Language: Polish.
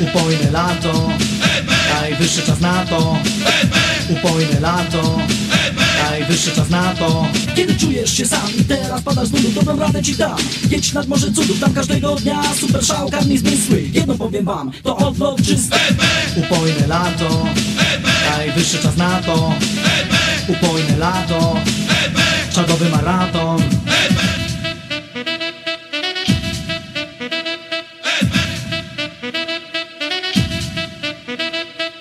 Upojne lato. Najwyższy czas na to. Upojne lato. Najwyższy czas na to. Kiedy czujesz się sam i teraz padasz z nudu, dobrą radę ci dam Jedź nad morze cudów, tam każdego dnia Super szałkarni zmysły. Jedno powiem wam, to odlot czysty. Upojne lato. Najwyższy czas na to. Upojne lato. Czadowy maraton.